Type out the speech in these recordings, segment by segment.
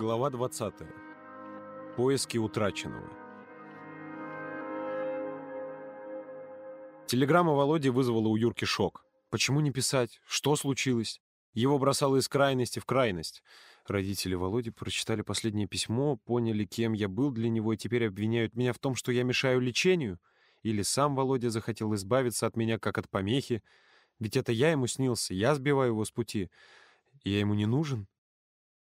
Глава 20. Поиски утраченного. Телеграмма Володи вызвала у Юрки шок. Почему не писать? Что случилось? Его бросало из крайности в крайность. Родители Володи прочитали последнее письмо, поняли, кем я был для него, и теперь обвиняют меня в том, что я мешаю лечению? Или сам Володя захотел избавиться от меня, как от помехи? Ведь это я ему снился, я сбиваю его с пути. Я ему не нужен?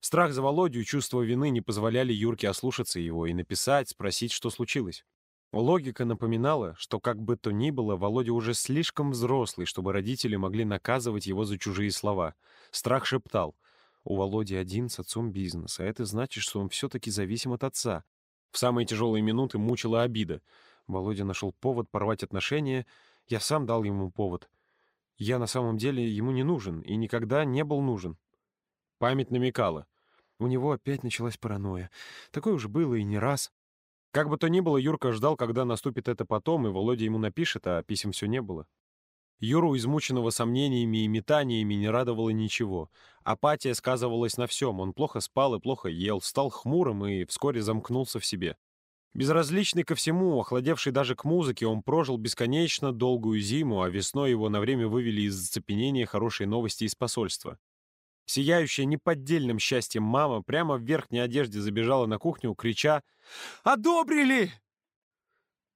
Страх за Володю и чувство вины не позволяли Юрке ослушаться его и написать, спросить, что случилось. Логика напоминала, что как бы то ни было, Володя уже слишком взрослый, чтобы родители могли наказывать его за чужие слова. Страх шептал. У Володи один с отцом бизнес, а это значит, что он все-таки зависим от отца. В самые тяжелые минуты мучила обида. Володя нашел повод порвать отношения, я сам дал ему повод. Я на самом деле ему не нужен и никогда не был нужен. Память намекала. У него опять началась паранойя. Такое уже было и не раз. Как бы то ни было, Юрка ждал, когда наступит это потом, и Володя ему напишет, а писем все не было. Юру, измученного сомнениями и метаниями, не радовало ничего. Апатия сказывалась на всем. Он плохо спал и плохо ел, стал хмурым и вскоре замкнулся в себе. Безразличный ко всему, охладевший даже к музыке, он прожил бесконечно долгую зиму, а весной его на время вывели из зацепенения хорошие новости из посольства. Сияющая неподдельным счастьем мама прямо в верхней одежде забежала на кухню, крича «Одобрили!»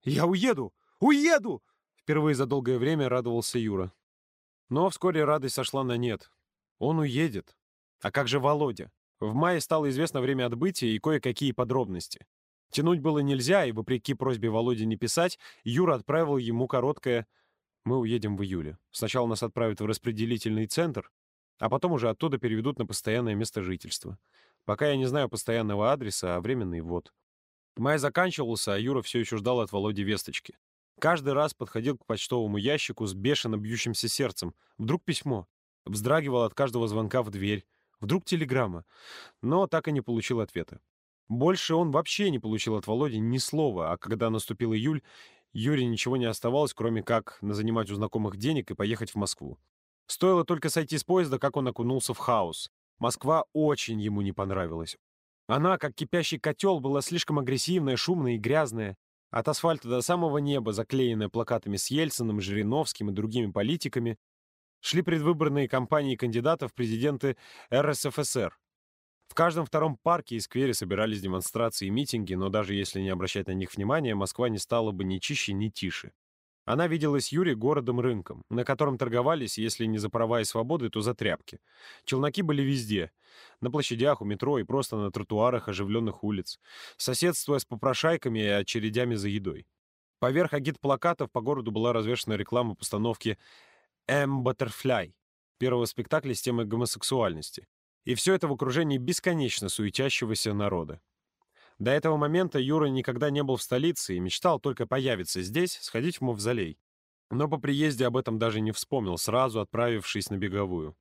«Я уеду! Уеду!» Впервые за долгое время радовался Юра. Но вскоре радость сошла на нет. Он уедет. А как же Володя? В мае стало известно время отбытия и кое-какие подробности. Тянуть было нельзя, и, вопреки просьбе Володи не писать, Юра отправил ему короткое «Мы уедем в июле. Сначала нас отправят в распределительный центр, а потом уже оттуда переведут на постоянное место жительства. Пока я не знаю постоянного адреса, а временный вот. Май заканчивался, а Юра все еще ждал от Володи весточки. Каждый раз подходил к почтовому ящику с бешено бьющимся сердцем. Вдруг письмо. Вздрагивал от каждого звонка в дверь. Вдруг телеграмма. Но так и не получил ответа. Больше он вообще не получил от Володи ни слова, а когда наступил июль, Юре ничего не оставалось, кроме как занимать у знакомых денег и поехать в Москву. Стоило только сойти с поезда, как он окунулся в хаос. Москва очень ему не понравилась. Она, как кипящий котел, была слишком агрессивная, шумная и грязная. От асфальта до самого неба, заклеенная плакатами с Ельциным, Жириновским и другими политиками, шли предвыборные кампании кандидатов в президенты РСФСР. В каждом втором парке и сквере собирались демонстрации и митинги, но даже если не обращать на них внимания, Москва не стала бы ни чище, ни тише. Она виделась Юре городом-рынком, на котором торговались, если не за права и свободы, то за тряпки. Челноки были везде. На площадях, у метро и просто на тротуарах оживленных улиц. Соседствуя с попрошайками и очередями за едой. Поверх агит-плакатов по городу была развешена реклама постановки «М. Баттерфляй» первого спектакля с темой гомосексуальности. И все это в окружении бесконечно суетящегося народа. До этого момента Юра никогда не был в столице и мечтал только появиться здесь, сходить в мавзолей. Но по приезде об этом даже не вспомнил, сразу отправившись на беговую.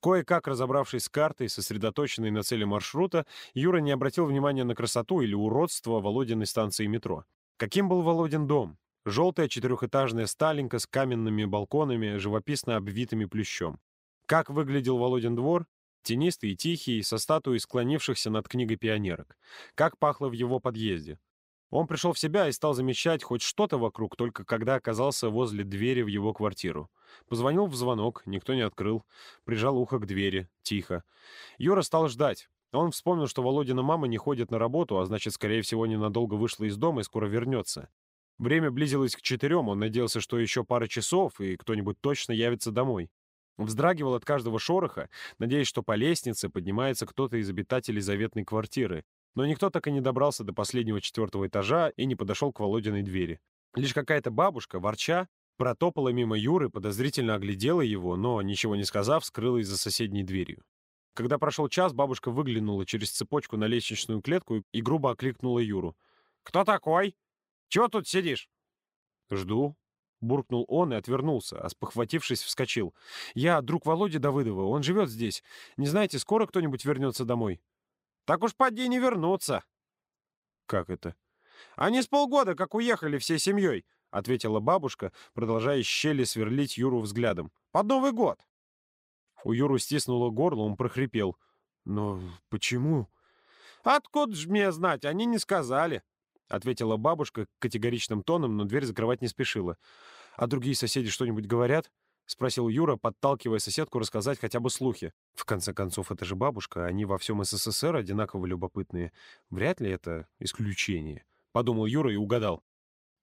Кое-как разобравшись с картой, сосредоточенной на цели маршрута, Юра не обратил внимания на красоту или уродство Володиной станции метро. Каким был Володин дом? Желтая четырехэтажная сталинка с каменными балконами, живописно обвитыми плющом. Как выглядел Володин двор? Тенистый и тихий, со статуей склонившихся над книгой пионерок. Как пахло в его подъезде. Он пришел в себя и стал замечать хоть что-то вокруг, только когда оказался возле двери в его квартиру. Позвонил в звонок, никто не открыл. Прижал ухо к двери, тихо. Юра стал ждать. Он вспомнил, что Володина мама не ходит на работу, а значит, скорее всего, ненадолго вышла из дома и скоро вернется. Время близилось к четырем, он надеялся, что еще пара часов, и кто-нибудь точно явится домой. Вздрагивал от каждого шороха, надеясь, что по лестнице поднимается кто-то из обитателей заветной квартиры. Но никто так и не добрался до последнего четвертого этажа и не подошел к Володиной двери. Лишь какая-то бабушка, ворча, протопала мимо Юры, подозрительно оглядела его, но, ничего не сказав, скрылась за соседней дверью. Когда прошел час, бабушка выглянула через цепочку на лестничную клетку и грубо окликнула Юру. «Кто такой? Чего тут сидишь?» «Жду», Буркнул он и отвернулся, а спохватившись, вскочил. «Я друг Володи Давыдова, он живет здесь. Не знаете, скоро кто-нибудь вернется домой?» «Так уж поди не вернуться». «Как это?» «Они с полгода как уехали всей семьей», — ответила бабушка, продолжая щели сверлить Юру взглядом. «Под Новый год». У Юру стиснуло горло, он прохрипел. «Но почему?» «Откуда ж мне знать? Они не сказали», — ответила бабушка категоричным тоном, но дверь закрывать не спешила. «А другие соседи что-нибудь говорят?» — спросил Юра, подталкивая соседку рассказать хотя бы слухи. В конце концов, это же бабушка, они во всем СССР одинаково любопытные. Вряд ли это исключение. Подумал Юра и угадал.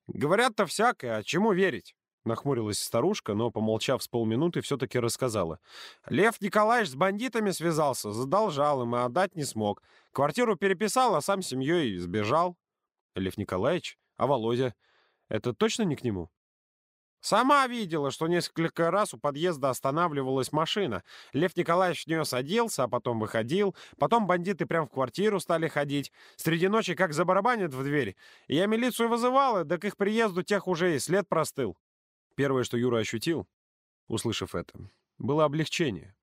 «Говорят-то всякое, а чему верить?» Нахмурилась старушка, но, помолчав с полминуты, все-таки рассказала. «Лев Николаевич с бандитами связался, задолжал им, и отдать не смог. Квартиру переписал, а сам семьей сбежал». «Лев Николаевич? А Володя? Это точно не к нему?» Сама видела, что несколько раз у подъезда останавливалась машина. Лев Николаевич в нее садился, а потом выходил. Потом бандиты прямо в квартиру стали ходить. Среди ночи как забарабанят в дверь. Я милицию вызывала, да к их приезду тех уже и след простыл. Первое, что Юра ощутил, услышав это, было облегчение.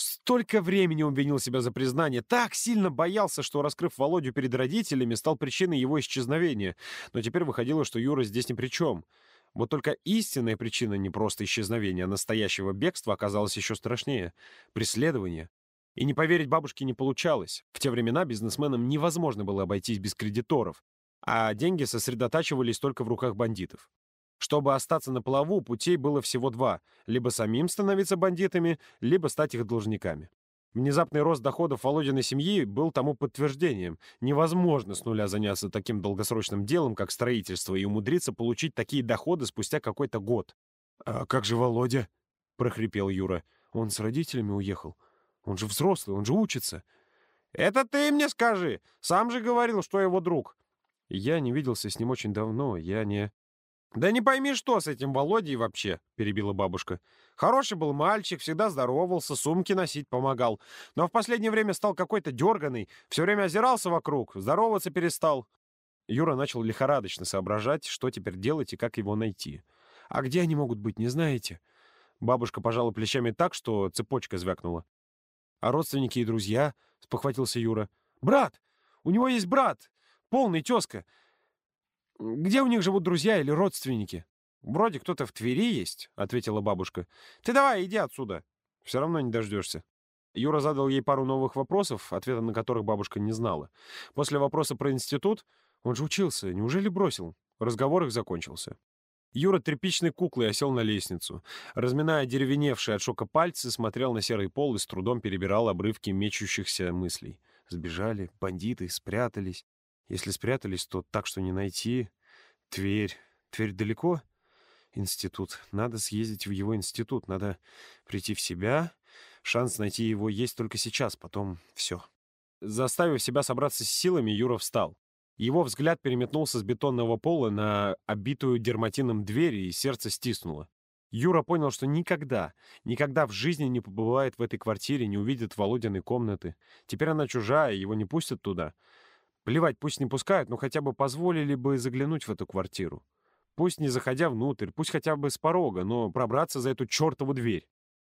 Столько времени он винил себя за признание, так сильно боялся, что, раскрыв Володю перед родителями, стал причиной его исчезновения. Но теперь выходило, что Юра здесь ни при чем. Вот только истинная причина не просто исчезновения, а настоящего бегства оказалась еще страшнее — преследование. И не поверить бабушке не получалось. В те времена бизнесменам невозможно было обойтись без кредиторов, а деньги сосредотачивались только в руках бандитов. Чтобы остаться на плаву, путей было всего два — либо самим становиться бандитами, либо стать их должниками. Внезапный рост доходов Володиной семьи был тому подтверждением. Невозможно с нуля заняться таким долгосрочным делом, как строительство, и умудриться получить такие доходы спустя какой-то год. «А как же Володя?» — прохрипел Юра. «Он с родителями уехал. Он же взрослый, он же учится». «Это ты мне скажи! Сам же говорил, что его друг». «Я не виделся с ним очень давно, я не...» «Да не пойми, что с этим Володей вообще», — перебила бабушка. «Хороший был мальчик, всегда здоровался, сумки носить помогал. Но в последнее время стал какой-то дерганый, все время озирался вокруг, здороваться перестал». Юра начал лихорадочно соображать, что теперь делать и как его найти. «А где они могут быть, не знаете?» Бабушка пожала плечами так, что цепочка звякнула. «А родственники и друзья?» — спохватился Юра. «Брат! У него есть брат! Полный тезка! Где у них живут друзья или родственники? Вроде кто-то в Твери есть, ответила бабушка. Ты давай, иди отсюда. Все равно не дождешься. Юра задал ей пару новых вопросов, ответа на которых бабушка не знала. После вопроса про институт, он же учился, неужели бросил? Разговор их закончился. Юра тряпичной куклой осел на лестницу. Разминая деревеневшие от шока пальцы, смотрел на серый пол и с трудом перебирал обрывки мечущихся мыслей. Сбежали, бандиты, спрятались. Если спрятались, то так, что не найти. Тверь. Тверь далеко? Институт. Надо съездить в его институт. Надо прийти в себя. Шанс найти его есть только сейчас. Потом все. Заставив себя собраться с силами, Юра встал. Его взгляд переметнулся с бетонного пола на обитую дерматином дверь, и сердце стиснуло. Юра понял, что никогда, никогда в жизни не побывает в этой квартире, не увидит Володиной комнаты. Теперь она чужая, его не пустят туда. Плевать, пусть не пускают, но хотя бы позволили бы заглянуть в эту квартиру. Пусть не заходя внутрь, пусть хотя бы с порога, но пробраться за эту чертову дверь.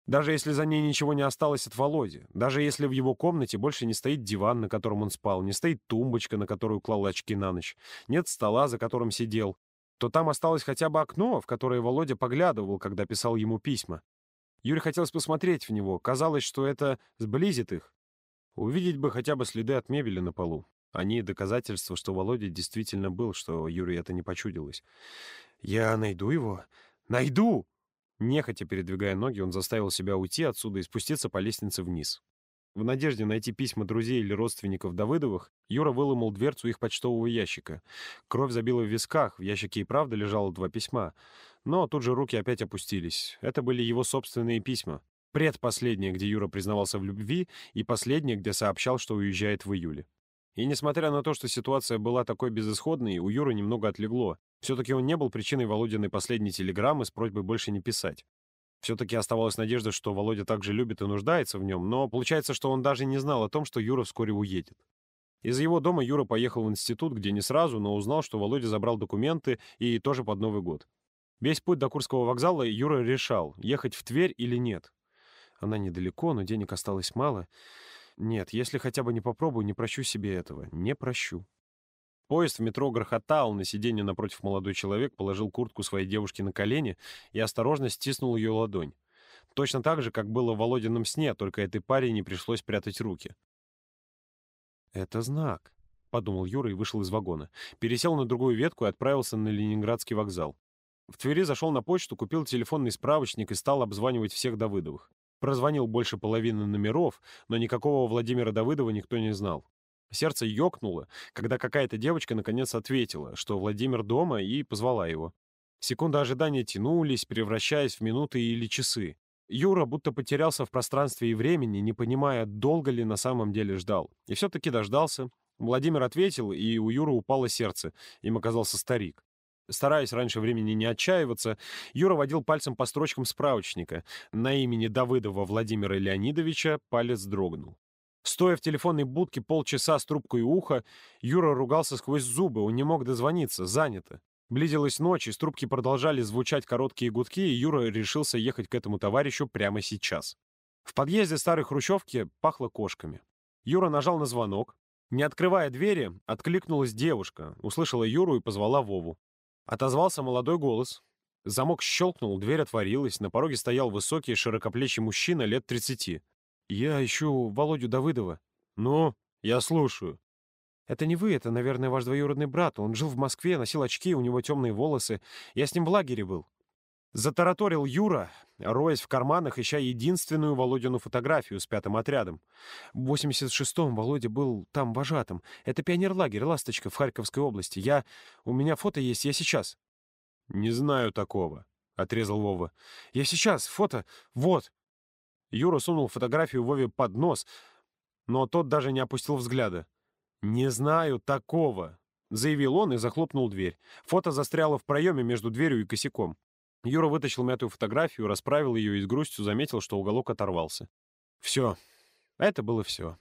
Даже если за ней ничего не осталось от Володи, даже если в его комнате больше не стоит диван, на котором он спал, не стоит тумбочка, на которую клал очки на ночь, нет стола, за которым сидел, то там осталось хотя бы окно, в которое Володя поглядывал, когда писал ему письма. Юре хотелось посмотреть в него, казалось, что это сблизит их. Увидеть бы хотя бы следы от мебели на полу. Они — доказательства, что Володя действительно был, что Юре это не почудилось. «Я найду его? Найду!» Нехотя передвигая ноги, он заставил себя уйти отсюда и спуститься по лестнице вниз. В надежде найти письма друзей или родственников Давыдовых, Юра выломал дверцу их почтового ящика. Кровь забила в висках, в ящике и правда лежало два письма. Но тут же руки опять опустились. Это были его собственные письма. Предпоследнее, где Юра признавался в любви, и последнее, где сообщал, что уезжает в июле. И несмотря на то, что ситуация была такой безысходной, у Юры немного отлегло. Все-таки он не был причиной Володиной последней телеграммы с просьбой больше не писать. Все-таки оставалась надежда, что Володя также любит и нуждается в нем, но получается, что он даже не знал о том, что Юра вскоре уедет. Из его дома Юра поехал в институт, где не сразу, но узнал, что Володя забрал документы и тоже под Новый год. Весь путь до Курского вокзала Юра решал, ехать в Тверь или нет. Она недалеко, но денег осталось мало — нет, если хотя бы не попробую, не прощу себе этого. Не прощу. Поезд в метро грохотал, на сиденье напротив молодой человек положил куртку своей девушки на колени и осторожно стиснул ее ладонь. Точно так же, как было в Володином сне, только этой паре не пришлось прятать руки. Это знак, подумал Юра и вышел из вагона. Пересел на другую ветку и отправился на Ленинградский вокзал. В Твери зашел на почту, купил телефонный справочник и стал обзванивать всех Давыдовых. Прозвонил больше половины номеров, но никакого Владимира Давыдова никто не знал. Сердце ёкнуло, когда какая-то девочка наконец ответила, что Владимир дома, и позвала его. Секунды ожидания тянулись, превращаясь в минуты или часы. Юра будто потерялся в пространстве и времени, не понимая, долго ли на самом деле ждал. И все-таки дождался. Владимир ответил, и у Юры упало сердце. Им оказался старик. Стараясь раньше времени не отчаиваться, Юра водил пальцем по строчкам справочника. На имени Давыдова Владимира Леонидовича палец дрогнул. Стоя в телефонной будке полчаса с трубкой уха, Юра ругался сквозь зубы, он не мог дозвониться, занято. Близилась ночь, из трубки продолжали звучать короткие гудки, и Юра решился ехать к этому товарищу прямо сейчас. В подъезде старой хрущевки пахло кошками. Юра нажал на звонок. Не открывая двери, откликнулась девушка, услышала Юру и позвала Вову. Отозвался молодой голос. Замок щелкнул, дверь отворилась, на пороге стоял высокий широкоплечий мужчина лет 30. «Я ищу Володю Давыдова». «Ну, я слушаю». «Это не вы, это, наверное, ваш двоюродный брат. Он жил в Москве, носил очки, у него темные волосы. Я с ним в лагере был». Затараторил Юра, роясь в карманах, ища единственную Володину фотографию с пятым отрядом. В 86-м Володя был там вожатым. Это пионерлагерь «Ласточка» в Харьковской области. Я... У меня фото есть, я сейчас. «Не знаю такого», — отрезал Вова. «Я сейчас, фото, вот». Юра сунул фотографию Вове под нос, но тот даже не опустил взгляда. «Не знаю такого», — заявил он и захлопнул дверь. Фото застряло в проеме между дверью и косяком. Юра вытащил мятую фотографию, расправил ее и с грустью заметил, что уголок оторвался. Все. Это было все.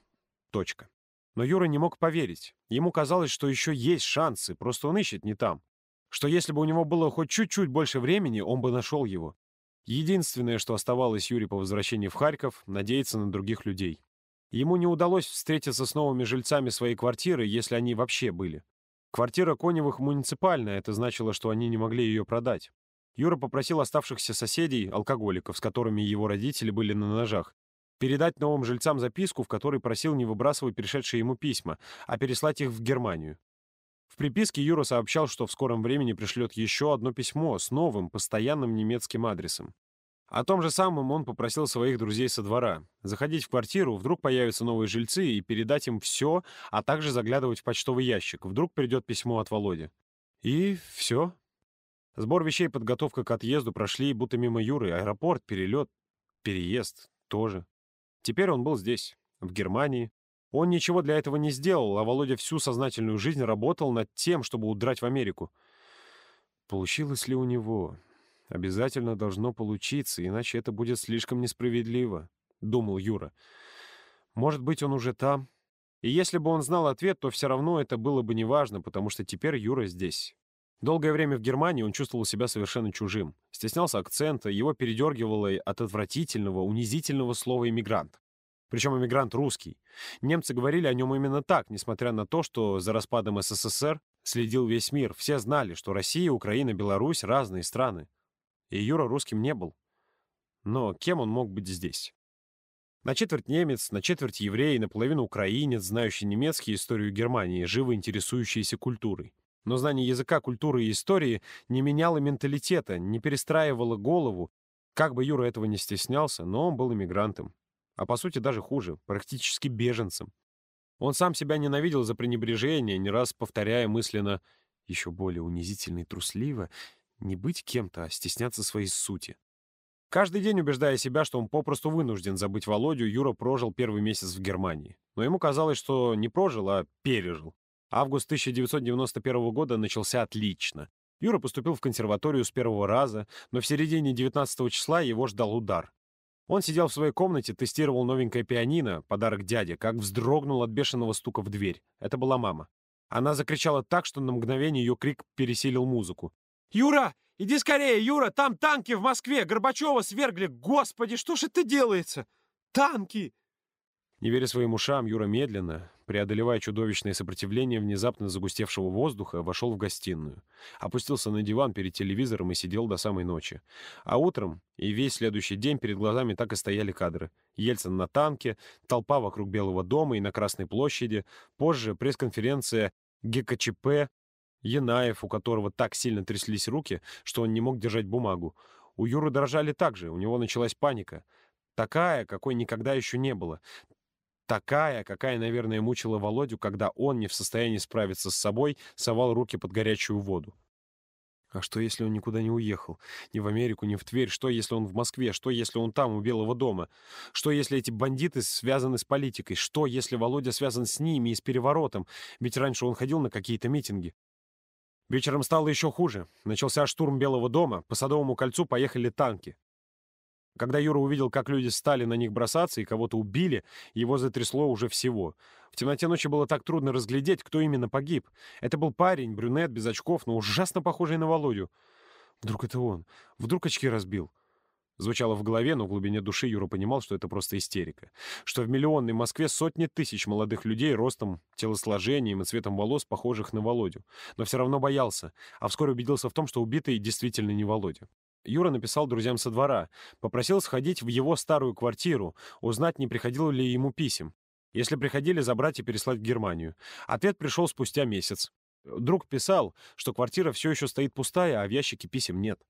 Точка. Но Юра не мог поверить. Ему казалось, что еще есть шансы, просто он ищет не там. Что если бы у него было хоть чуть-чуть больше времени, он бы нашел его. Единственное, что оставалось Юре по возвращении в Харьков, надеяться на других людей. Ему не удалось встретиться с новыми жильцами своей квартиры, если они вообще были. Квартира Коневых муниципальная, это значило, что они не могли ее продать. Юра попросил оставшихся соседей, алкоголиков, с которыми его родители были на ножах, передать новым жильцам записку, в которой просил не выбрасывать пришедшие ему письма, а переслать их в Германию. В приписке Юра сообщал, что в скором времени пришлет еще одно письмо с новым, постоянным немецким адресом. О том же самом он попросил своих друзей со двора. Заходить в квартиру, вдруг появятся новые жильцы, и передать им все, а также заглядывать в почтовый ящик. Вдруг придет письмо от Володи. И все. Сбор вещей и подготовка к отъезду прошли будто мимо Юры. Аэропорт, перелет, переезд тоже. Теперь он был здесь, в Германии. Он ничего для этого не сделал, а Володя всю сознательную жизнь работал над тем, чтобы удрать в Америку. Получилось ли у него? Обязательно должно получиться, иначе это будет слишком несправедливо, — думал Юра. Может быть, он уже там? И если бы он знал ответ, то все равно это было бы неважно, потому что теперь Юра здесь. Долгое время в Германии он чувствовал себя совершенно чужим. Стеснялся акцента, его передергивало от отвратительного, унизительного слова «иммигрант». Причем иммигрант русский. Немцы говорили о нем именно так, несмотря на то, что за распадом СССР следил весь мир. Все знали, что Россия, Украина, Беларусь — разные страны. И Юра русским не был. Но кем он мог быть здесь? На четверть немец, на четверть еврей, наполовину украинец, знающий немецкий историю Германии, живо интересующийся культурой. Но знание языка, культуры и истории не меняло менталитета, не перестраивало голову. Как бы Юра этого не стеснялся, но он был иммигрантом. А по сути даже хуже, практически беженцем. Он сам себя ненавидел за пренебрежение, не раз повторяя мысленно еще более унизительно и трусливо не быть кем-то, а стесняться своей сути. Каждый день убеждая себя, что он попросту вынужден забыть Володю, Юра прожил первый месяц в Германии. Но ему казалось, что не прожил, а пережил. Август 1991 года начался отлично. Юра поступил в консерваторию с первого раза, но в середине 19 числа его ждал удар. Он сидел в своей комнате, тестировал новенькое пианино, подарок дяде, как вздрогнул от бешеного стука в дверь. Это была мама. Она закричала так, что на мгновение ее крик пересилил музыку. «Юра, иди скорее, Юра, там танки в Москве, Горбачева свергли, господи, что ж это делается? Танки!» Не веря своим ушам, Юра медленно, преодолевая чудовищное сопротивление внезапно загустевшего воздуха, вошел в гостиную. Опустился на диван перед телевизором и сидел до самой ночи. А утром и весь следующий день перед глазами так и стояли кадры. Ельцин на танке, толпа вокруг Белого дома и на Красной площади, позже пресс-конференция ГКЧП, Янаев, у которого так сильно тряслись руки, что он не мог держать бумагу. У Юры дрожали также, у него началась паника. Такая, какой никогда еще не было. Такая, какая, наверное, мучила Володю, когда он, не в состоянии справиться с собой, совал руки под горячую воду. А что, если он никуда не уехал? Ни в Америку, ни в Тверь. Что, если он в Москве? Что, если он там, у Белого дома? Что, если эти бандиты связаны с политикой? Что, если Володя связан с ними и с переворотом? Ведь раньше он ходил на какие-то митинги. Вечером стало еще хуже. Начался штурм Белого дома. По Садовому кольцу поехали танки. Когда Юра увидел, как люди стали на них бросаться и кого-то убили, его затрясло уже всего. В темноте ночи было так трудно разглядеть, кто именно погиб. Это был парень, брюнет, без очков, но ужасно похожий на Володю. Вдруг это он? Вдруг очки разбил? Звучало в голове, но в глубине души Юра понимал, что это просто истерика. Что в миллионной Москве сотни тысяч молодых людей ростом, телосложением и цветом волос, похожих на Володю. Но все равно боялся, а вскоре убедился в том, что убитый действительно не Володя. Юра написал друзьям со двора, попросил сходить в его старую квартиру, узнать, не приходило ли ему писем. Если приходили, забрать и переслать в Германию. Ответ пришел спустя месяц. Друг писал, что квартира все еще стоит пустая, а в ящике писем нет.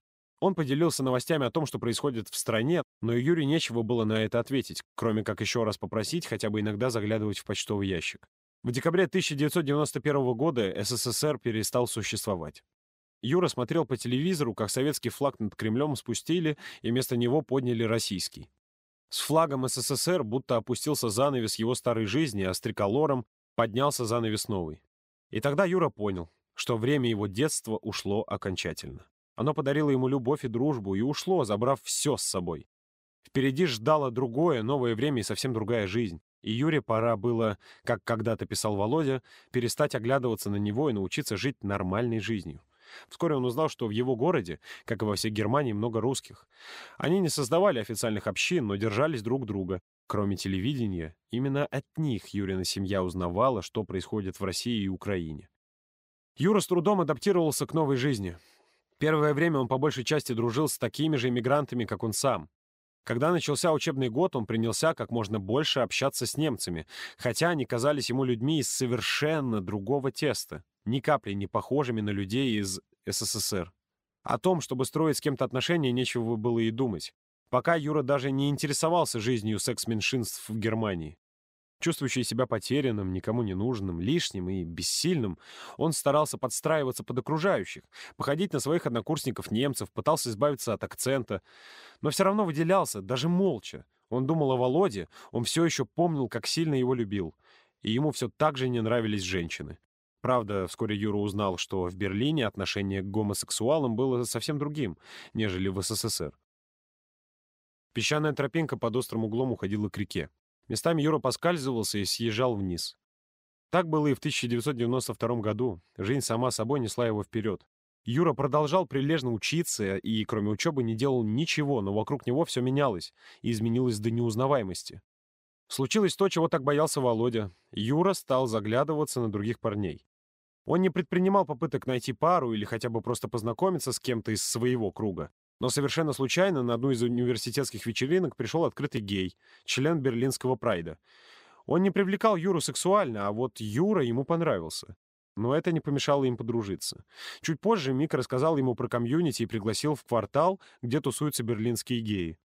Он поделился новостями о том, что происходит в стране, но Юре нечего было на это ответить, кроме как еще раз попросить хотя бы иногда заглядывать в почтовый ящик. В декабре 1991 года СССР перестал существовать. Юра смотрел по телевизору, как советский флаг над Кремлем спустили, и вместо него подняли российский. С флагом СССР будто опустился занавес его старой жизни, а с триколором поднялся занавес новый. И тогда Юра понял, что время его детства ушло окончательно. Оно подарило ему любовь и дружбу и ушло, забрав все с собой. Впереди ждало другое, новое время и совсем другая жизнь. И Юре пора было, как когда-то писал Володя, перестать оглядываться на него и научиться жить нормальной жизнью. Вскоре он узнал, что в его городе, как и во всей Германии, много русских. Они не создавали официальных общин, но держались друг друга. Кроме телевидения, именно от них Юрина семья узнавала, что происходит в России и Украине. Юра с трудом адаптировался к новой жизни. Первое время он по большей части дружил с такими же иммигрантами, как он сам. Когда начался учебный год, он принялся как можно больше общаться с немцами, хотя они казались ему людьми из совершенно другого теста ни капли не похожими на людей из СССР. О том, чтобы строить с кем-то отношения, нечего было и думать. Пока Юра даже не интересовался жизнью секс-меньшинств в Германии. Чувствующий себя потерянным, никому не нужным, лишним и бессильным, он старался подстраиваться под окружающих, походить на своих однокурсников-немцев, пытался избавиться от акцента, но все равно выделялся, даже молча. Он думал о Володе, он все еще помнил, как сильно его любил, и ему все так же не нравились женщины. Правда, вскоре Юра узнал, что в Берлине отношение к гомосексуалам было совсем другим, нежели в СССР. Песчаная тропинка под острым углом уходила к реке. Местами Юра поскальзывался и съезжал вниз. Так было и в 1992 году. Жизнь сама собой несла его вперед. Юра продолжал прилежно учиться и, кроме учебы, не делал ничего, но вокруг него все менялось и изменилось до неузнаваемости. Случилось то, чего так боялся Володя. Юра стал заглядываться на других парней. Он не предпринимал попыток найти пару или хотя бы просто познакомиться с кем-то из своего круга. Но совершенно случайно на одну из университетских вечеринок пришел открытый гей, член берлинского прайда. Он не привлекал Юру сексуально, а вот Юра ему понравился. Но это не помешало им подружиться. Чуть позже Мик рассказал ему про комьюнити и пригласил в квартал, где тусуются берлинские геи.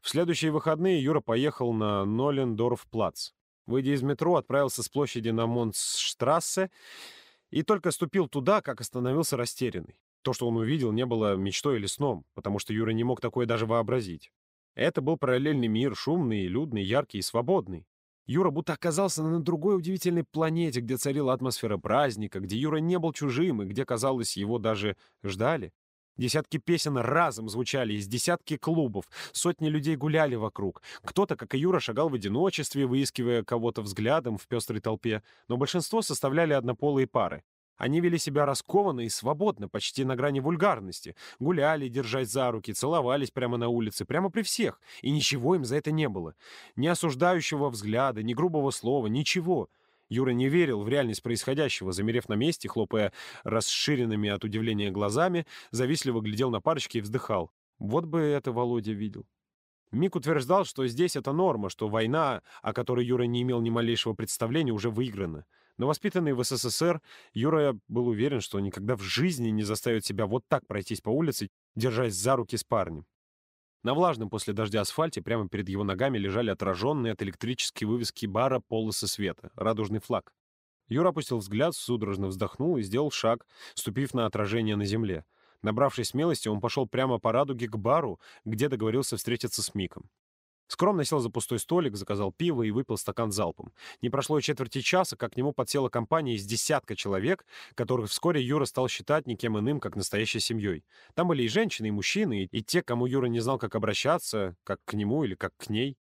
В следующие выходные Юра поехал на Нолендорф-плац. Выйдя из метро, отправился с площади на Монтштрассе и только ступил туда, как остановился растерянный. То, что он увидел, не было мечтой или сном, потому что Юра не мог такое даже вообразить. Это был параллельный мир, шумный, людный, яркий и свободный. Юра будто оказался на другой удивительной планете, где царила атмосфера праздника, где Юра не был чужим и где, казалось, его даже ждали. Десятки песен разом звучали из десятки клубов, сотни людей гуляли вокруг. Кто-то, как и Юра, шагал в одиночестве, выискивая кого-то взглядом в пестрой толпе, но большинство составляли однополые пары. Они вели себя раскованно и свободно, почти на грани вульгарности. Гуляли, держась за руки, целовались прямо на улице, прямо при всех. И ничего им за это не было. Ни осуждающего взгляда, ни грубого слова, ничего. Юра не верил в реальность происходящего, замерев на месте, хлопая расширенными от удивления глазами, завистливо глядел на парочки и вздыхал. Вот бы это Володя видел. Мик утверждал, что здесь это норма, что война, о которой Юра не имел ни малейшего представления, уже выиграна. Но воспитанный в СССР, Юра был уверен, что никогда в жизни не заставит себя вот так пройтись по улице, держась за руки с парнем. На влажном после дождя асфальте прямо перед его ногами лежали отраженные от электрической вывески бара полосы света, радужный флаг. Юра опустил взгляд, судорожно вздохнул и сделал шаг, ступив на отражение на земле. Набравшись смелости, он пошел прямо по радуге к бару, где договорился встретиться с Миком. Скромно сел за пустой столик, заказал пиво и выпил стакан залпом. Не прошло и четверти часа, как к нему подсела компания из десятка человек, которых вскоре Юра стал считать никем иным, как настоящей семьей. Там были и женщины, и мужчины, и те, кому Юра не знал, как обращаться, как к нему или как к ней.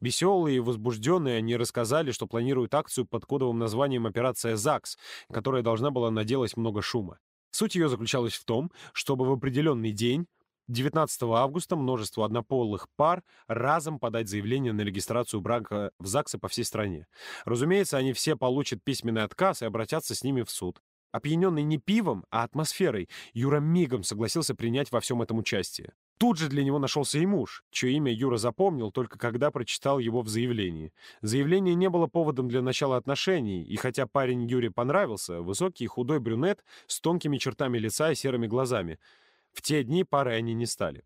Веселые и возбужденные они рассказали, что планируют акцию под кодовым названием «Операция ЗАГС», которая должна была наделать много шума. Суть ее заключалась в том, чтобы в определенный день 19 августа множество однополых пар разом подать заявление на регистрацию брака в ЗАГСе по всей стране. Разумеется, они все получат письменный отказ и обратятся с ними в суд. Опьяненный не пивом, а атмосферой, Юра мигом согласился принять во всем этом участие. Тут же для него нашелся и муж, чье имя Юра запомнил только когда прочитал его в заявлении. Заявление не было поводом для начала отношений, и хотя парень Юре понравился, высокий худой брюнет с тонкими чертами лица и серыми глазами — в те дни парой они не стали.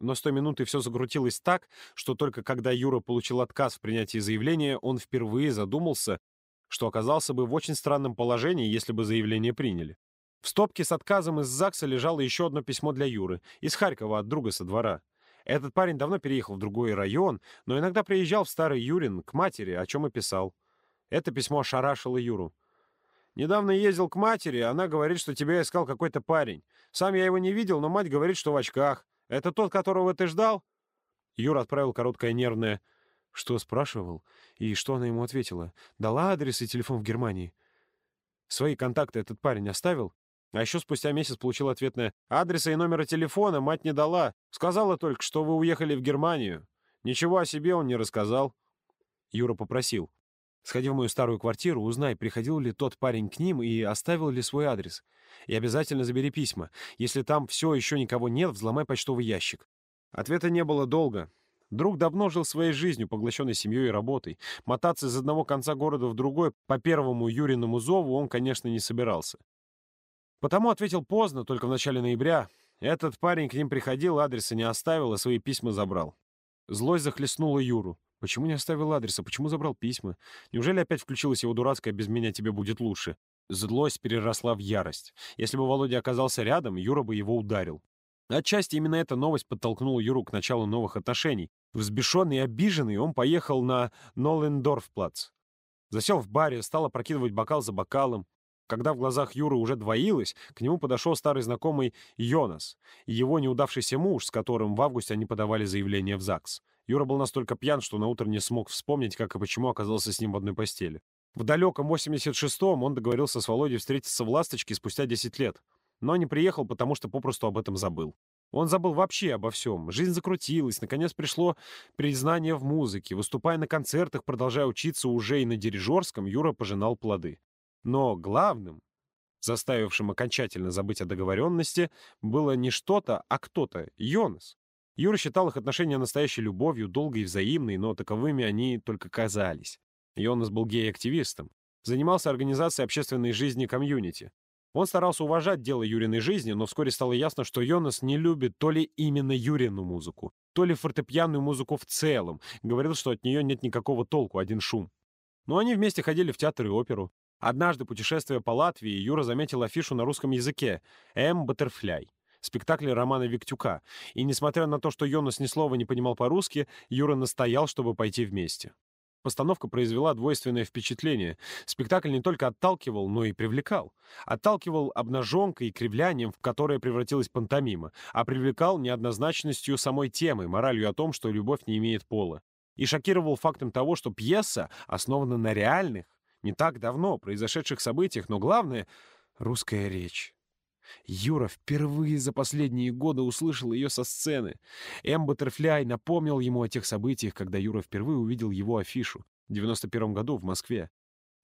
Но с той минуты все закрутилось так, что только когда Юра получил отказ в принятии заявления, он впервые задумался, что оказался бы в очень странном положении, если бы заявление приняли. В стопке с отказом из ЗАГСа лежало еще одно письмо для Юры, из Харькова от друга со двора. Этот парень давно переехал в другой район, но иногда приезжал в Старый Юрин к матери, о чем и писал. Это письмо ошарашило Юру. Недавно ездил к матери, она говорит, что тебя искал какой-то парень. Сам я его не видел, но мать говорит, что в очках. Это тот, которого ты ждал?» Юра отправил короткое нервное «Что спрашивал?» И что она ему ответила? «Дала адрес и телефон в Германии?» Свои контакты этот парень оставил? А еще спустя месяц получил ответное «Адреса и номера телефона мать не дала. Сказала только, что вы уехали в Германию. Ничего о себе он не рассказал». Юра попросил Сходи в мою старую квартиру, узнай, приходил ли тот парень к ним и оставил ли свой адрес. И обязательно забери письма. Если там все еще никого нет, взломай почтовый ящик». Ответа не было долго. Друг давно жил своей жизнью, поглощенной семьей и работой. Мотаться из одного конца города в другой по первому Юриному зову он, конечно, не собирался. Потому ответил поздно, только в начале ноября. Этот парень к ним приходил, адреса не оставил, а свои письма забрал. Злость захлестнула Юру. Почему не оставил адреса? Почему забрал письма? Неужели опять включилась его дурацкая «без меня тебе будет лучше»? Злость переросла в ярость. Если бы Володя оказался рядом, Юра бы его ударил. Отчасти именно эта новость подтолкнула Юру к началу новых отношений. Взбешенный и обиженный, он поехал на Ноллендорфплац. Засел в баре, стал опрокидывать бокал за бокалом. Когда в глазах Юры уже двоилось, к нему подошел старый знакомый Йонас и его неудавшийся муж, с которым в августе они подавали заявление в ЗАГС. Юра был настолько пьян, что на утро не смог вспомнить, как и почему оказался с ним в одной постели. В далеком 86-м он договорился с Володей встретиться в «Ласточке» спустя 10 лет, но не приехал, потому что попросту об этом забыл. Он забыл вообще обо всем. Жизнь закрутилась, наконец пришло признание в музыке. Выступая на концертах, продолжая учиться уже и на дирижерском, Юра пожинал плоды. Но главным, заставившим окончательно забыть о договоренности, было не что-то, а кто-то, Йонас. Юра считал их отношения настоящей любовью, долгой и взаимной, но таковыми они только казались. Йонас был гей-активистом, занимался организацией общественной жизни комьюнити. Он старался уважать дело Юриной жизни, но вскоре стало ясно, что Йонас не любит то ли именно Юрину музыку, то ли фортепианную музыку в целом. Говорил, что от нее нет никакого толку, один шум. Но они вместе ходили в театр и оперу. Однажды, путешествуя по Латвии, Юра заметил афишу на русском языке «М. Баттерфляй» спектакле Романа Виктюка. И несмотря на то, что Йонас ни слова не понимал по-русски, Юра настоял, чтобы пойти вместе. Постановка произвела двойственное впечатление. Спектакль не только отталкивал, но и привлекал. Отталкивал обнаженкой и кривлянием, в которое превратилась пантомима, а привлекал неоднозначностью самой темы, моралью о том, что любовь не имеет пола. И шокировал фактом того, что пьеса основана на реальных, не так давно произошедших событиях, но главное — Русская речь. Юра впервые за последние годы услышал ее со сцены. Эм Баттерфляй напомнил ему о тех событиях, когда Юра впервые увидел его афишу в 91 году в Москве.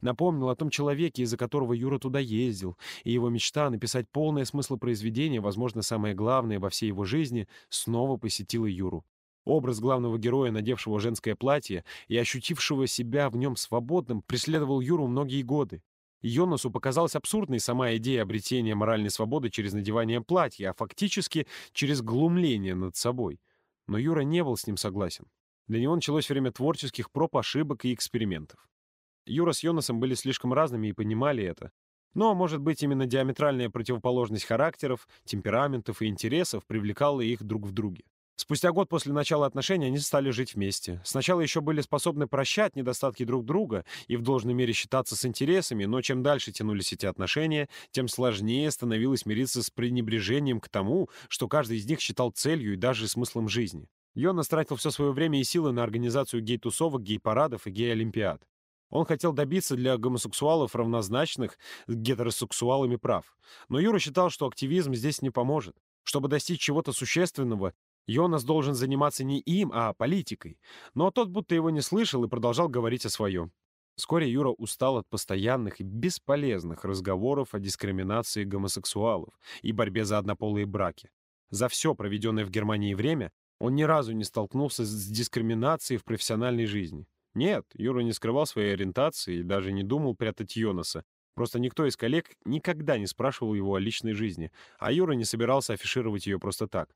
Напомнил о том человеке, из-за которого Юра туда ездил, и его мечта написать полное смысл произведения, возможно, самое главное во всей его жизни, снова посетила Юру. Образ главного героя, надевшего женское платье и ощутившего себя в нем свободным, преследовал Юру многие годы. Йонасу показалась абсурдной сама идея обретения моральной свободы через надевание платья, а фактически через глумление над собой. Но Юра не был с ним согласен. Для него началось время творческих проб, ошибок и экспериментов. Юра с Йонасом были слишком разными и понимали это. Но, может быть, именно диаметральная противоположность характеров, темпераментов и интересов привлекала их друг в друге. Спустя год после начала отношений они стали жить вместе. Сначала еще были способны прощать недостатки друг друга и в должной мере считаться с интересами, но чем дальше тянулись эти отношения, тем сложнее становилось мириться с пренебрежением к тому, что каждый из них считал целью и даже смыслом жизни. Йонас тратил все свое время и силы на организацию гей-тусовок, гей-парадов и гей-олимпиад. Он хотел добиться для гомосексуалов равнозначных с гетеросексуалами прав. Но Юра считал, что активизм здесь не поможет. Чтобы достичь чего-то существенного, Йонас должен заниматься не им, а политикой. Но тот будто его не слышал и продолжал говорить о своем. Вскоре Юра устал от постоянных и бесполезных разговоров о дискриминации гомосексуалов и борьбе за однополые браки. За все проведенное в Германии время он ни разу не столкнулся с дискриминацией в профессиональной жизни. Нет, Юра не скрывал своей ориентации и даже не думал прятать Йонаса. Просто никто из коллег никогда не спрашивал его о личной жизни, а Юра не собирался афишировать ее просто так.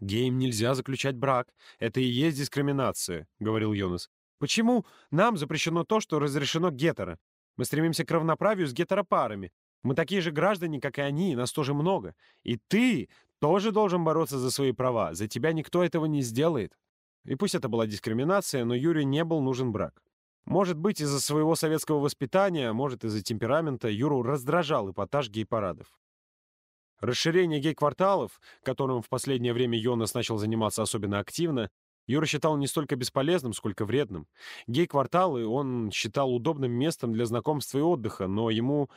«Геям нельзя заключать брак. Это и есть дискриминация», — говорил Йонас. «Почему нам запрещено то, что разрешено гетеро? Мы стремимся к равноправию с гетеропарами. Мы такие же граждане, как и они, нас тоже много. И ты тоже должен бороться за свои права. За тебя никто этого не сделает». И пусть это была дискриминация, но Юре не был нужен брак. Может быть, из-за своего советского воспитания, может, из-за темперамента, Юру раздражал эпатаж гей-парадов. Расширение гей-кварталов, которым в последнее время Йонас начал заниматься особенно активно, Юра считал не столько бесполезным, сколько вредным. Гей-кварталы он считал удобным местом для знакомства и отдыха, но ему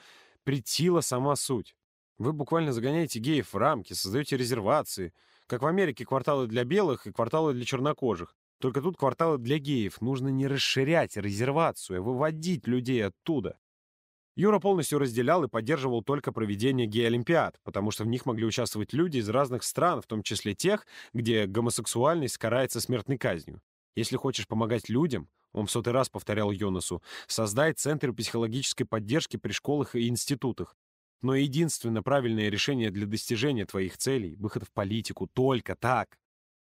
притила сама суть. Вы буквально загоняете геев в рамки, создаете резервации. Как в Америке кварталы для белых и кварталы для чернокожих. Только тут кварталы для геев. Нужно не расширять резервацию, а выводить людей оттуда. Юра полностью разделял и поддерживал только проведение гей-олимпиад, потому что в них могли участвовать люди из разных стран, в том числе тех, где гомосексуальность карается смертной казнью. Если хочешь помогать людям, он в сотый раз повторял Йонасу, создай центры психологической поддержки при школах и институтах. Но единственное правильное решение для достижения твоих целей — выход в политику только так.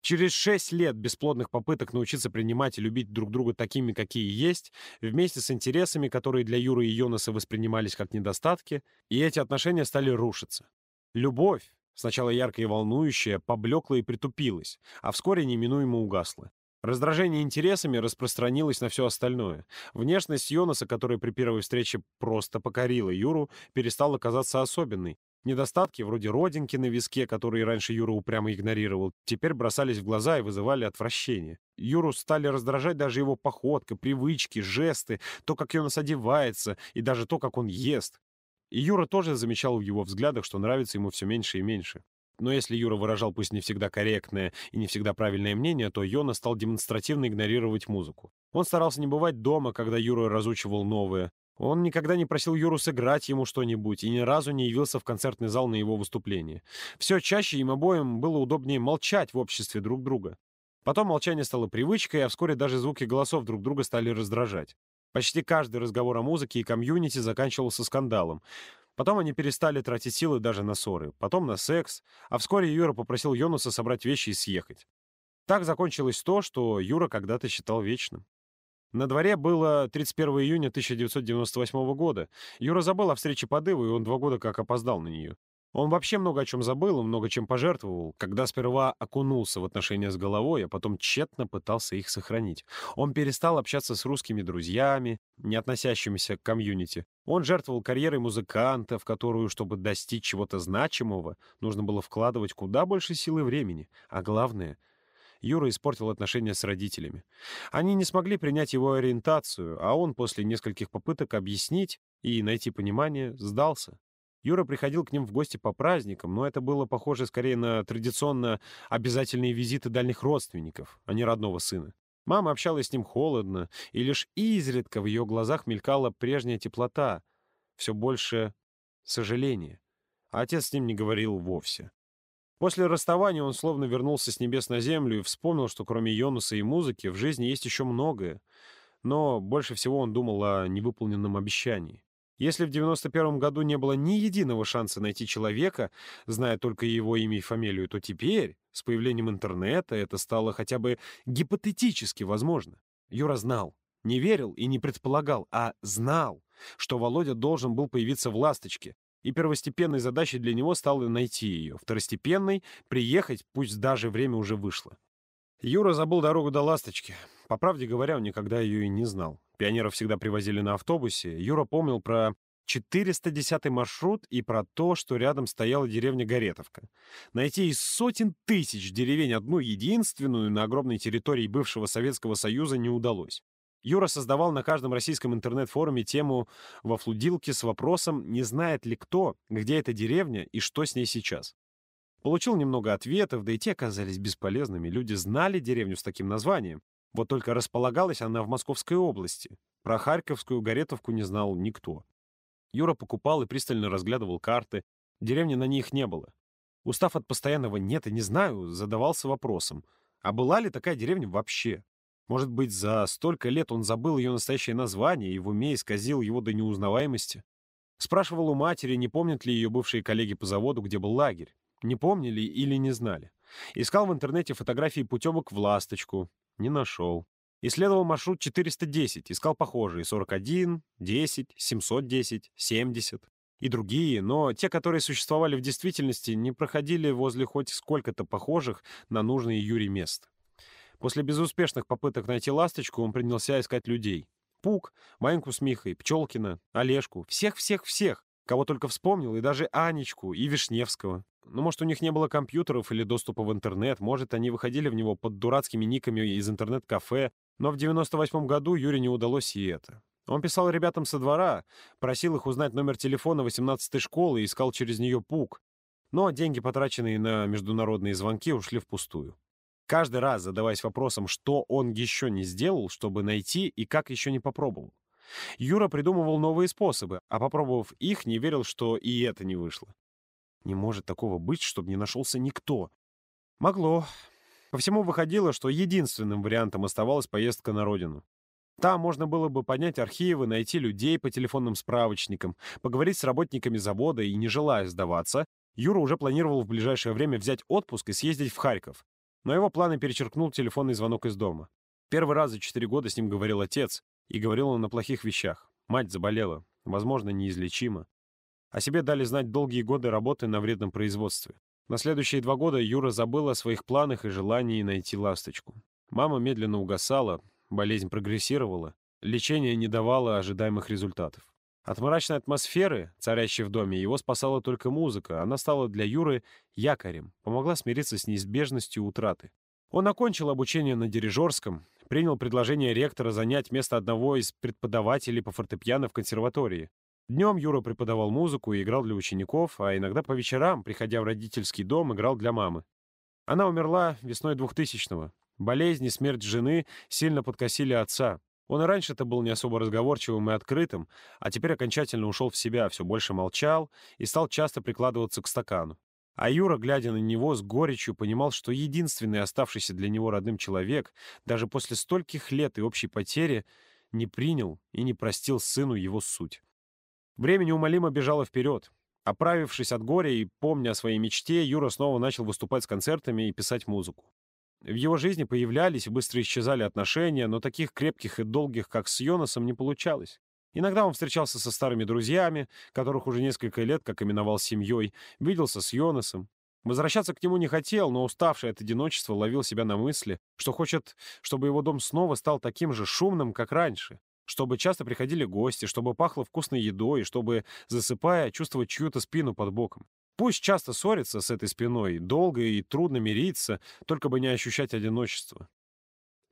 Через шесть лет бесплодных попыток научиться принимать и любить друг друга такими, какие есть, вместе с интересами, которые для Юры и Йонаса воспринимались как недостатки, и эти отношения стали рушиться. Любовь, сначала яркая и волнующая, поблекла и притупилась, а вскоре неминуемо угасла. Раздражение интересами распространилось на все остальное. Внешность Йонаса, которая при первой встрече просто покорила Юру, перестала казаться особенной, Недостатки, вроде родинки на виске, которые раньше Юра упрямо игнорировал, теперь бросались в глаза и вызывали отвращение. Юру стали раздражать даже его походка, привычки, жесты, то, как Йонас одевается, и даже то, как он ест. И Юра тоже замечал в его взглядах, что нравится ему все меньше и меньше. Но если Юра выражал пусть не всегда корректное и не всегда правильное мнение, то Йона стал демонстративно игнорировать музыку. Он старался не бывать дома, когда Юра разучивал новое, он никогда не просил Юру сыграть ему что-нибудь и ни разу не явился в концертный зал на его выступление. Все чаще им обоим было удобнее молчать в обществе друг друга. Потом молчание стало привычкой, а вскоре даже звуки голосов друг друга стали раздражать. Почти каждый разговор о музыке и комьюнити заканчивался скандалом. Потом они перестали тратить силы даже на ссоры, потом на секс, а вскоре Юра попросил Йонуса собрать вещи и съехать. Так закончилось то, что Юра когда-то считал вечным. На дворе было 31 июня 1998 года. Юра забыл о встрече по Дыву, и он два года как опоздал на нее. Он вообще много о чем забыл много чем пожертвовал, когда сперва окунулся в отношения с головой, а потом тщетно пытался их сохранить. Он перестал общаться с русскими друзьями, не относящимися к комьюнити. Он жертвовал карьерой музыканта, в которую, чтобы достичь чего-то значимого, нужно было вкладывать куда больше силы времени. А главное — Юра испортил отношения с родителями. Они не смогли принять его ориентацию, а он после нескольких попыток объяснить и найти понимание сдался. Юра приходил к ним в гости по праздникам, но это было похоже скорее на традиционно обязательные визиты дальних родственников, а не родного сына. Мама общалась с ним холодно, и лишь изредка в ее глазах мелькала прежняя теплота, все больше сожаления. А отец с ним не говорил вовсе. После расставания он словно вернулся с небес на землю и вспомнил, что кроме Йонуса и музыки в жизни есть еще многое. Но больше всего он думал о невыполненном обещании. Если в 91 году не было ни единого шанса найти человека, зная только его имя и фамилию, то теперь, с появлением интернета, это стало хотя бы гипотетически возможно. Юра знал, не верил и не предполагал, а знал, что Володя должен был появиться в «Ласточке», и первостепенной задачей для него стало найти ее, второстепенной — приехать, пусть даже время уже вышло. Юра забыл дорогу до «Ласточки». По правде говоря, он никогда ее и не знал. Пионеров всегда привозили на автобусе. Юра помнил про 410 маршрут и про то, что рядом стояла деревня Горетовка. Найти из сотен тысяч деревень одну единственную на огромной территории бывшего Советского Союза не удалось. Юра создавал на каждом российском интернет-форуме тему во флудилке с вопросом, не знает ли кто, где эта деревня и что с ней сейчас. Получил немного ответов, да и те оказались бесполезными. Люди знали деревню с таким названием. Вот только располагалась она в Московской области. Про Харьковскую Горетовку не знал никто. Юра покупал и пристально разглядывал карты. Деревни на них не было. Устав от постоянного «нет» и «не знаю», задавался вопросом, а была ли такая деревня вообще? Может быть, за столько лет он забыл ее настоящее название и в уме исказил его до неузнаваемости? Спрашивал у матери, не помнят ли ее бывшие коллеги по заводу, где был лагерь. Не помнили или не знали. Искал в интернете фотографии путевок в «Ласточку». Не нашел. Исследовал маршрут 410, искал похожие 41, 10, 710, 70 и другие, но те, которые существовали в действительности, не проходили возле хоть сколько-то похожих на нужные Юрий мест. После безуспешных попыток найти ласточку он принялся искать людей. Пук, Ваньку с Михой, Пчелкина, Олежку. Всех-всех-всех, кого только вспомнил, и даже Анечку и Вишневского. Ну, может, у них не было компьютеров или доступа в интернет, может, они выходили в него под дурацкими никами из интернет-кафе, но в 98 году Юре не удалось и это. Он писал ребятам со двора, просил их узнать номер телефона 18-й школы и искал через нее пук. Но деньги, потраченные на международные звонки, ушли впустую. Каждый раз задаваясь вопросом, что он еще не сделал, чтобы найти и как еще не попробовал. Юра придумывал новые способы, а попробовав их, не верил, что и это не вышло. Не может такого быть, чтобы не нашелся никто. Могло. По всему выходило, что единственным вариантом оставалась поездка на родину. Там можно было бы поднять архивы, найти людей по телефонным справочникам, поговорить с работниками завода и, не желая сдаваться, Юра уже планировал в ближайшее время взять отпуск и съездить в Харьков. Но его планы перечеркнул телефонный звонок из дома. Первый раз за четыре года с ним говорил отец, и говорил он о плохих вещах. Мать заболела, возможно, неизлечимо. О себе дали знать долгие годы работы на вредном производстве. На следующие два года Юра забыл о своих планах и желании найти ласточку. Мама медленно угасала, болезнь прогрессировала, лечение не давало ожидаемых результатов. От мрачной атмосферы, царящей в доме, его спасала только музыка. Она стала для Юры якорем, помогла смириться с неизбежностью утраты. Он окончил обучение на дирижерском, принял предложение ректора занять место одного из преподавателей по фортепиано в консерватории. Днем Юра преподавал музыку и играл для учеников, а иногда по вечерам, приходя в родительский дом, играл для мамы. Она умерла весной 2000-го. Болезнь и смерть жены сильно подкосили отца. Он и раньше-то был не особо разговорчивым и открытым, а теперь окончательно ушел в себя, все больше молчал и стал часто прикладываться к стакану. А Юра, глядя на него с горечью, понимал, что единственный оставшийся для него родным человек, даже после стольких лет и общей потери, не принял и не простил сыну его суть. Время неумолимо бежало вперед. Оправившись от горя и помня о своей мечте, Юра снова начал выступать с концертами и писать музыку. В его жизни появлялись и быстро исчезали отношения, но таких крепких и долгих, как с Йонасом, не получалось. Иногда он встречался со старыми друзьями, которых уже несколько лет, как именовал семьей, виделся с Йонасом. Возвращаться к нему не хотел, но уставший от одиночества ловил себя на мысли, что хочет, чтобы его дом снова стал таким же шумным, как раньше, чтобы часто приходили гости, чтобы пахло вкусной едой, чтобы, засыпая, чувствовать чью-то спину под боком. Пусть часто ссорится с этой спиной, долго и трудно мириться, только бы не ощущать одиночество.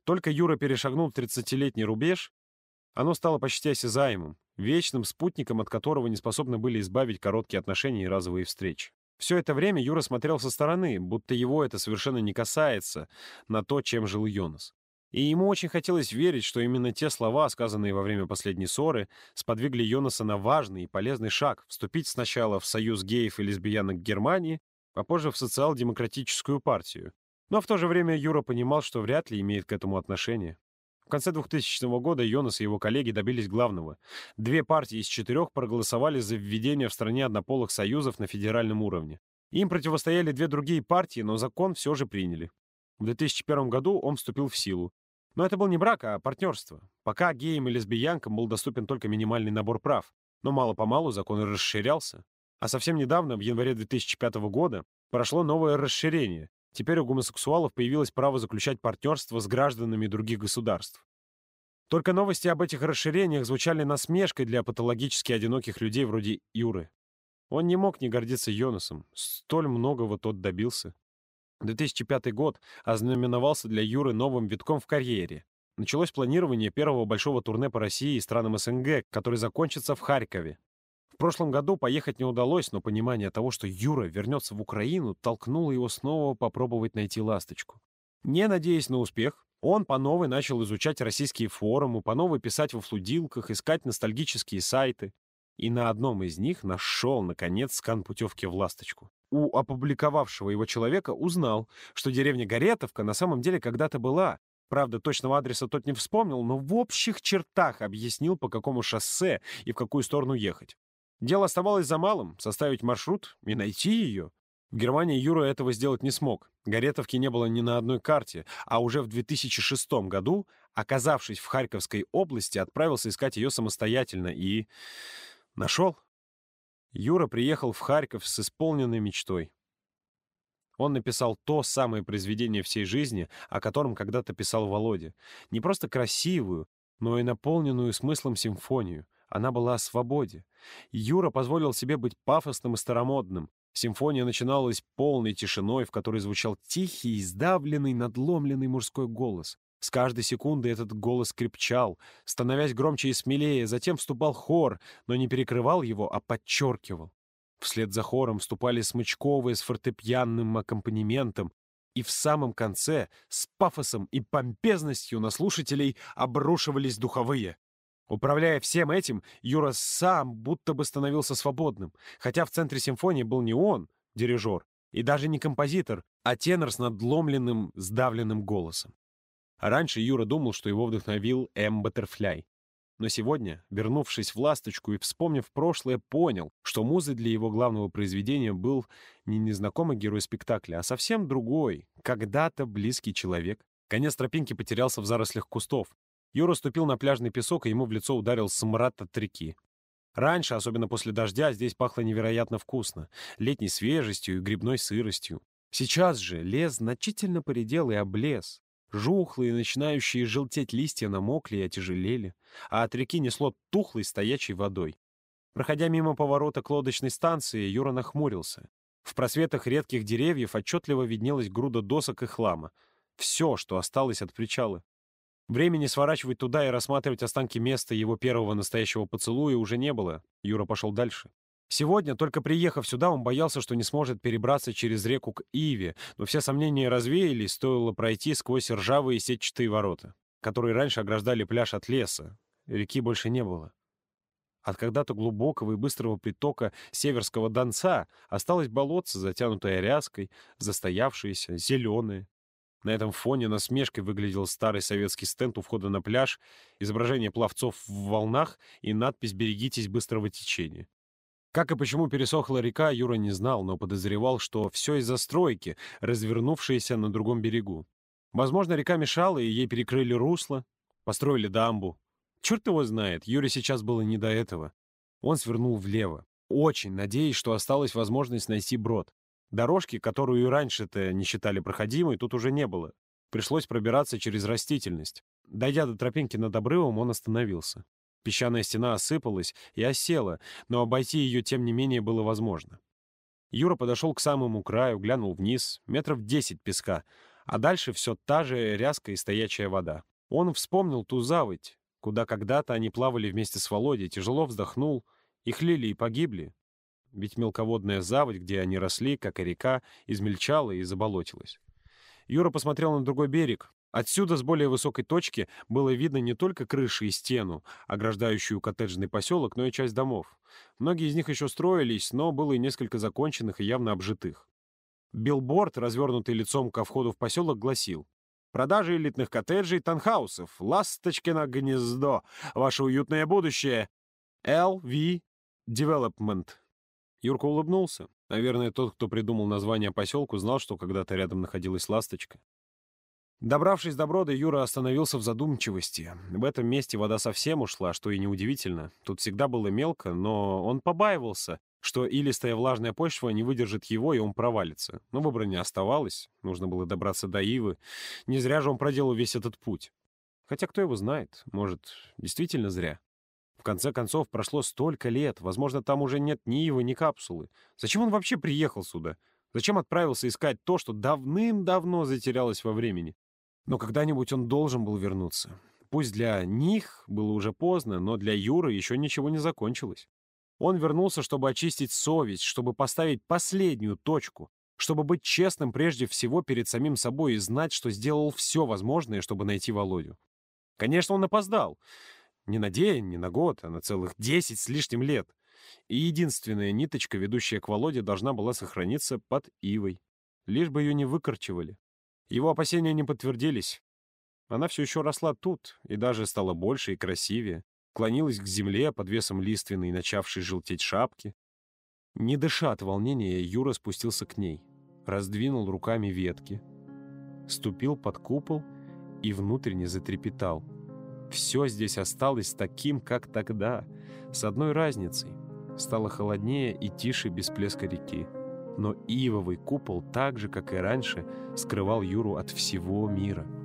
Только Юра перешагнул 30-летний рубеж, оно стало почти осязаемым. вечным спутником, от которого не способны были избавить короткие отношения и разовые встречи. Все это время Юра смотрел со стороны, будто его это совершенно не касается, на то, чем жил Йонас. И ему очень хотелось верить, что именно те слова, сказанные во время последней ссоры, сподвигли Йонаса на важный и полезный шаг — вступить сначала в союз геев и лесбиянок Германии, а позже в социал-демократическую партию. Но в то же время Юра понимал, что вряд ли имеет к этому отношение. В конце 2000 года Йонас и его коллеги добились главного. Две партии из четырех проголосовали за введение в стране однополых союзов на федеральном уровне. Им противостояли две другие партии, но закон все же приняли. В 2001 году он вступил в силу. Но это был не брак, а партнерство. Пока геям и лесбиянкам был доступен только минимальный набор прав. Но мало-помалу закон расширялся. А совсем недавно, в январе 2005 года, прошло новое расширение. Теперь у гомосексуалов появилось право заключать партнерство с гражданами других государств. Только новости об этих расширениях звучали насмешкой для патологически одиноких людей вроде Юры. Он не мог не гордиться Йонасом. Столь многого тот добился. 2005 год ознаменовался для Юры новым витком в карьере. Началось планирование первого большого турне по России и странам СНГ, который закончится в Харькове. В прошлом году поехать не удалось, но понимание того, что Юра вернется в Украину, толкнуло его снова попробовать найти ласточку. Не надеясь на успех, он по новой начал изучать российские форумы, по новой писать во флудилках, искать ностальгические сайты. И на одном из них нашел, наконец, скан путевки в «Ласточку». У опубликовавшего его человека узнал, что деревня Горетовка на самом деле когда-то была. Правда, точного адреса тот не вспомнил, но в общих чертах объяснил, по какому шоссе и в какую сторону ехать. Дело оставалось за малым — составить маршрут и найти ее. В Германии Юра этого сделать не смог. Горетовки не было ни на одной карте, а уже в 2006 году, оказавшись в Харьковской области, отправился искать ее самостоятельно и... нашел. Юра приехал в Харьков с исполненной мечтой. Он написал то самое произведение всей жизни, о котором когда-то писал Володя. Не просто красивую, но и наполненную смыслом симфонию. Она была о свободе. Юра позволил себе быть пафосным и старомодным. Симфония начиналась полной тишиной, в которой звучал тихий, сдавленный, надломленный мужской голос. С каждой секунды этот голос крепчал, становясь громче и смелее, затем вступал хор, но не перекрывал его, а подчеркивал. Вслед за хором вступали смычковые с фортепианным аккомпанементом, и в самом конце с пафосом и помпезностью на слушателей обрушивались духовые. Управляя всем этим, Юра сам будто бы становился свободным, хотя в центре симфонии был не он, дирижер, и даже не композитор, а тенор с надломленным, сдавленным голосом. Раньше Юра думал, что его вдохновил М. Баттерфляй. Но сегодня, вернувшись в «Ласточку» и вспомнив прошлое, понял, что музой для его главного произведения был не незнакомый герой спектакля, а совсем другой, когда-то близкий человек. Конец тропинки потерялся в зарослях кустов. Юра ступил на пляжный песок, и ему в лицо ударил смрад от реки. Раньше, особенно после дождя, здесь пахло невероятно вкусно, летней свежестью и грибной сыростью. Сейчас же лес значительно поредел и облез. Жухлые, начинающие желтеть листья намокли и отяжелели, а от реки несло тухлой стоячей водой. Проходя мимо поворота к лодочной станции, Юра нахмурился. В просветах редких деревьев отчетливо виднелась груда досок и хлама. Все, что осталось от причала. Времени сворачивать туда и рассматривать останки места его первого настоящего поцелуя уже не было. Юра пошел дальше. Сегодня, только приехав сюда, он боялся, что не сможет перебраться через реку к Иве, но все сомнения развеялись, стоило пройти сквозь ржавые сетчатые ворота, которые раньше ограждали пляж от леса. Реки больше не было. От когда-то глубокого и быстрого притока Северского Донца осталось болотце, затянутое ряской, застоявшееся, зеленое. На этом фоне насмешкой выглядел старый советский стенд у входа на пляж, изображение пловцов в волнах и надпись «Берегитесь быстрого течения». Как и почему пересохла река, Юра не знал, но подозревал, что все из-за стройки, развернувшейся на другом берегу. Возможно, река мешала, и ей перекрыли русло, построили дамбу. Черт его знает, Юре сейчас было не до этого. Он свернул влево, очень надеясь, что осталась возможность найти брод. Дорожки, которую и раньше-то не считали проходимой, тут уже не было. Пришлось пробираться через растительность. Дойдя до тропинки над обрывом, он остановился. Песчаная стена осыпалась и осела, но обойти ее, тем не менее, было возможно. Юра подошел к самому краю, глянул вниз, метров десять песка, а дальше все та же ряска и стоячая вода. Он вспомнил ту заводь, куда когда-то они плавали вместе с Володей, тяжело вздохнул. Их лилии погибли. Ведь мелководная заводь, где они росли, как и река, измельчала и заболотилась. Юра посмотрел на другой берег. Отсюда, с более высокой точки, было видно не только крыши и стену, ограждающую коттеджный поселок, но и часть домов. Многие из них еще строились, но было и несколько законченных и явно обжитых. Билборд, развернутый лицом ко входу в поселок, гласил «Продажа элитных коттеджей, таунхаусов, ласточкино гнездо, ваше уютное будущее, LV Development». Юрка улыбнулся. Наверное, тот, кто придумал название поселку, знал, что когда-то рядом находилась ласточка. Добравшись до брода, Юра остановился в задумчивости. В этом месте вода совсем ушла, что и неудивительно. Тут всегда было мелко, но он побаивался, что илистая влажная почва не выдержит его, и он провалится. Но выбора не оставалось, нужно было добраться до Ивы. Не зря же он проделал весь этот путь. Хотя кто его знает, может, действительно зря. В конце концов, прошло столько лет, возможно, там уже нет ни Ивы, ни капсулы. Зачем он вообще приехал сюда? Зачем отправился искать то, что давным-давно затерялось во времени? Но когда-нибудь он должен был вернуться. Пусть для них было уже поздно, но для Юры еще ничего не закончилось. Он вернулся, чтобы очистить совесть, чтобы поставить последнюю точку, чтобы быть честным прежде всего перед самим собой и знать, что сделал все возможное, чтобы найти Володю. Конечно, он опоздал. Не на день, не на год, а на целых десять с лишним лет. И единственная ниточка, ведущая к Володе, должна была сохраниться под Ивой. Лишь бы ее не выкорчевали. Его опасения не подтвердились. Она все еще росла тут, и даже стала больше и красивее, клонилась к земле под весом лиственной, начавшей желтеть шапки. Не дыша от волнения, Юра спустился к ней, раздвинул руками ветки, ступил под купол и внутренне затрепетал. Все здесь осталось таким, как тогда, с одной разницей. Стало холоднее и тише без плеска реки но ивовый купол так же, как и раньше, скрывал Юру от всего мира —